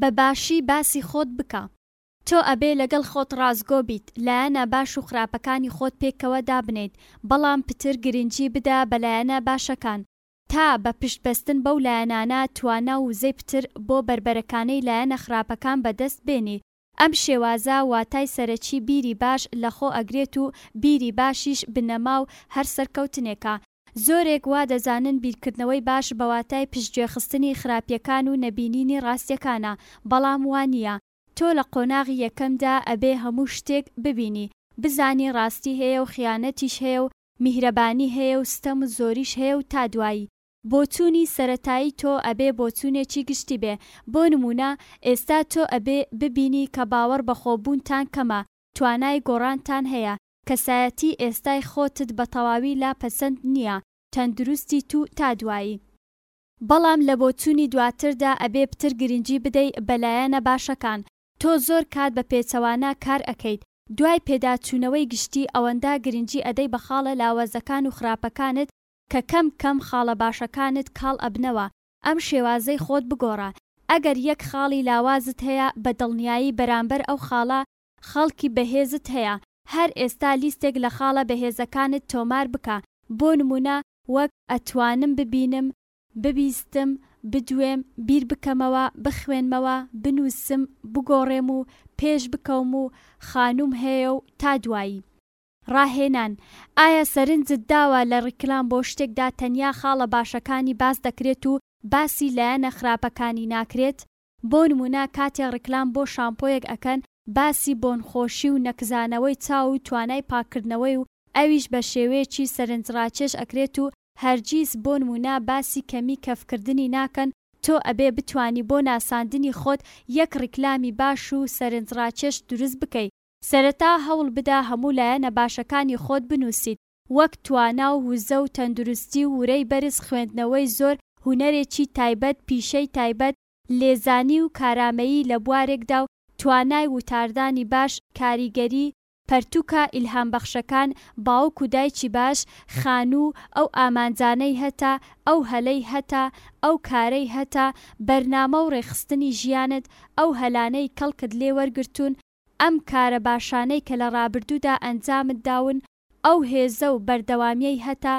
بە باشی باسی خۆت بکە. تۆ ئەبێ لەگەڵ خۆت ڕاستگۆ بیت، لایەنە باش و خراپەکانی خۆت پێکەوە دابنێیت، بەڵام پتر گرنگی بدە بە لایەنە باشەکان، تا بە پشت بەستن بەو لایەنانە توانا و وزەی پتر بۆ بەربەرەکانەی لایەنە خراپەکان بەدەست بێنیت. ئەم شێوازە واتای سەرەکی بیری باش لە خۆ ئەگرێت و بیری باشیش بنەما و هەر سەرکەوتنێکە. زۆرێک وا دەزانن بیرکردنەوەی باش بە واتای پشتگوێخستنی خراپیەکان و نەبینینی ڕاستیەکانە، بەڵام وا نیە. تۆ لە قۆناغی یەکەمدا ئەبێ هەموو شتێک ببینی، بزانی ڕاستی هەیە و خیانەتیش هەیە و میهرەبانی هەیە و ستەم و زۆریش هەیە و تا دوایی، بۆچوونی سەرەتایی تۆ ئەبێ بۆچوونێکی گشتی بێ، بۆ نموونە ئێستا تۆ ئەبێ ببینی کە باوەڕ بەخۆبوونتان کەمە، توانای گۆڕانتان هەیە، کەسایەتی ئێستای خۆتت بەتەواوی لا پەسەند نییە، تەندروستیت و تا دوایی. بەڵام لە بۆچوونی دواتردا ئەبێ پتر گرنگی بدەی بە لایەنە باشەکان، تۆ زۆر کات بە پێچەوانە کار ئەکەیت، دوای پێداچوونەوەی گشتی ئەوەندە گرنگی ئەدەی بە خاڵە لاوازەکان و خراپەکانت کە کەم کەم خاڵە باشەکانت کاڵ ئەبنەوە ئەم شێوازەی خۆت بگۆڕە ئەگەر یەک خاڵی لاوازت هەیە بە دڵنیایی بەرامبەر ئەو خاڵە خەڵکی بەهێزت هەیە هەر ئێستا لیستێک لە خاڵە بەهێزەکانت تۆمار بکە بۆ نمونە وەک ئەتوانم ببینم، ببیستم، بدوێم، بیر بکەمەوە، بخوێنمەوە، بنوسم، بگۆڕێم و پێش بکەوم و خانووم هەیە و تا دوایی. ڕاهێنان، ئایا سەرنجت داوە لە ڕیکلام بۆ شتێکدا تەنیا خاڵە باشەکانی باس دەکرێت و باسی لایەنە خراپەکانی ناکرێت؟ بۆ نموونە کاتێ ڕیکلام بۆ شامپۆیەک ئەکەن باسی بۆنخۆشی و نەکزانەوەی چاو و توانای پاککردنەوەی و ئەویش بە شێوەیەکی سەرنجڕاکێش ئەکرێت و هەرگیز بۆ نموونە باسی کەمی کەفکردنی ناکەن، تۆ ئەبێ بتوانی بۆ ناساندنی خۆت یەک ڕیکلامی باش و سەرنجڕاکێش دروست بکەی، سەرەتا هەوڵ بدە هەموو لایەنە باشەکانی خۆت بنووسیت وەک توانا و وزە و تەندروستی و ورەی بەرز خوێندنەوەی زۆر هونەرێکی تایبەت پیشەی تایبەت لێزانی و کارامەیی لە بوارێکدا و توانای وتاردانی باش کاریگەری پەرتووکە ئیلهامبەخشەکان باوک و دایکی باش خانوو ئەو ئامانجانەی هەتە ئەو هەلەی هەتە ئەو کارەی هەتە بەرنامە و ڕێکخستنی ژیانت ئەو هەلانەی کەڵکت لێ وەرگرتوون ئەم کارە باشانەی کە لە ڕابردوودا ئەنجامت داون، ئەو هێزە و بەردەوامیەی هەتە،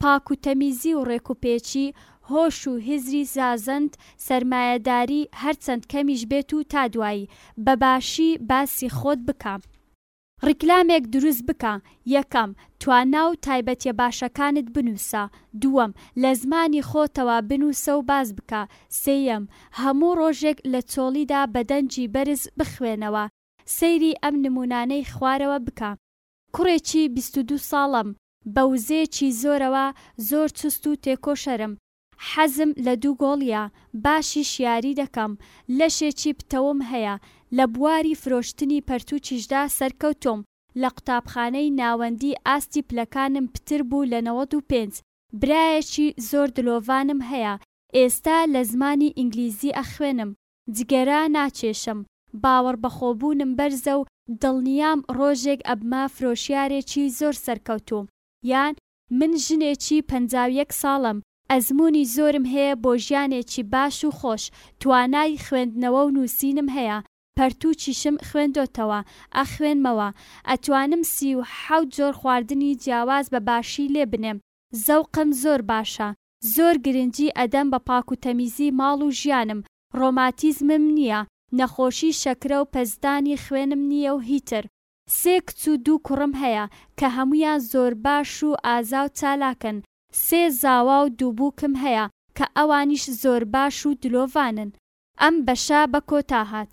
پاک و تەمیزی و ڕێک و پێچی، هۆش و هزری زازەند، سەرمایەداری، هەرچەند کەمیش بێت و تا دوایی، بە باشی باسی خۆت بکە. ڕیکلامێک دروست بکە، یەکەم، توانا و تایبەتیە باشەکانت بنووسە. دووەم، لە زمانی خۆتەوە بنووسە و باس بکە. سێیەم، هەموو ڕۆژێک لە چۆڵیدا بە دەنگی بەرز بخوێنەوە. سەیری ئەم نموونانەی خوارەوە بکە. کوڕێکی بیست و دوو ساڵەم، بە وزەیەکی زۆرەوە زۆر چوست و تێکۆشەرم. حەزم لە دوو گۆڵییە، باشیش یاری دەکەم. لەشێکی پتەوم هەیە. لە بواری فرۆشتنی پەرتووکیشدا سەرکەوتووم. لە قوتابخانەی ناوەندی ئاستی پلەکانم پتر بوو لە نەوەد و پێنج، برایەکی زۆر دلۆڤانم هەیە، ئێستا لە زمانی ئینگلیزی ئەخوێنم، جگەرە ناکێشم، باوەڕبەخۆبوونم بەرزە و دڵنیام ڕۆژێک ئەبمە فرۆشیارێکی زۆر سەرکەوتوو یان من ژنێکی پەنجا و یەک ساڵەم، ئەزموونی زۆرم هەیە بۆ ژیانێکی باش و خۆش، توانای خوێندنەوە و نووسینم هەیە، پەرتووکیشم خوێندۆتەوە، ئەخوێنمەوە، ئەتوانم سی و حەوت جۆر خواردنی جیاواز بە باشی لێ بنێم، زەوقم زۆر باشە، زۆر گرنگی ئەدەم بە پاک و تەمیزی ماڵ و ژیانم، ڕۆماتیزمم نییە، نەخۆشی شەکرە و پەستدانی خوێنم نییە و هیتر. سێ کچ و دوو کوڕم هەیە کە هەموویان زۆرباش و ئازا و چالاکن، سێ زاوا و دوو بووکم هەیە کە ئەوانیش زۆر باش و دلۆڤانن. ئەم بەشە بە کۆتا هات.